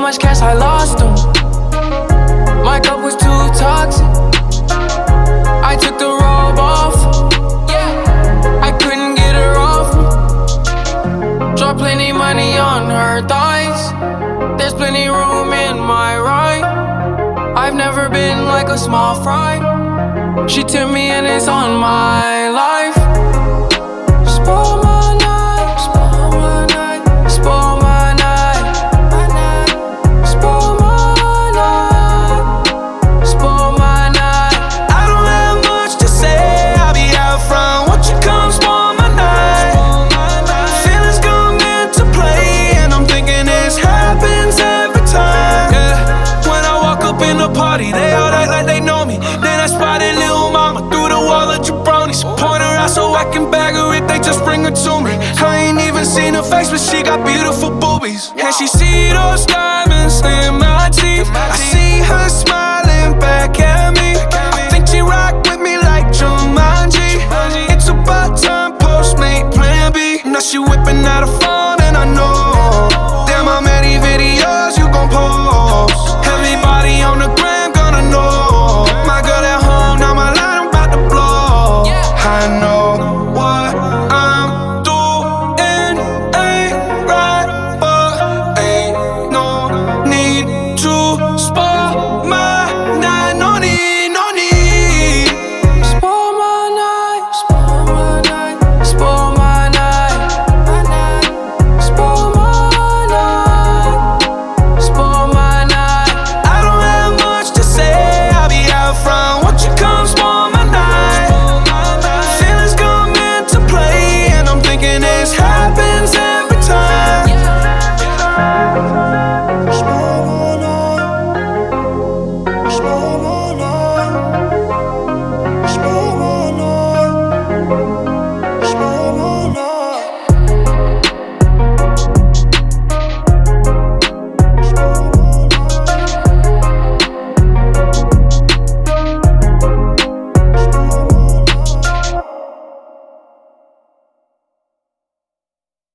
much cash, I lost them. My cup was too toxic. I took the robe off. Yeah, I couldn't get her off. Drop plenty money on her thighs. There's plenty room in my ride. I've never been like a small fry. She took me and it's on my life. Seen her face, but she got beautiful boobies. And she see those diamonds in my